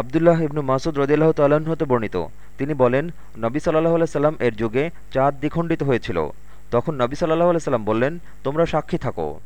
আবদুল্লাহ ইবনু মাসুদ রদিল্লাহ তাল্লাহ্ন হতে বর্ণিত। তিনি বলেন, নবী সাল্লাহ সাল্লাম এর যুগে চাঁদ দ্বিখণ্ডিত হয়েছিল। তখন নবী সাল্লাহ সাল্লাম বললেন, তোমরা সাক্ষী থাকো।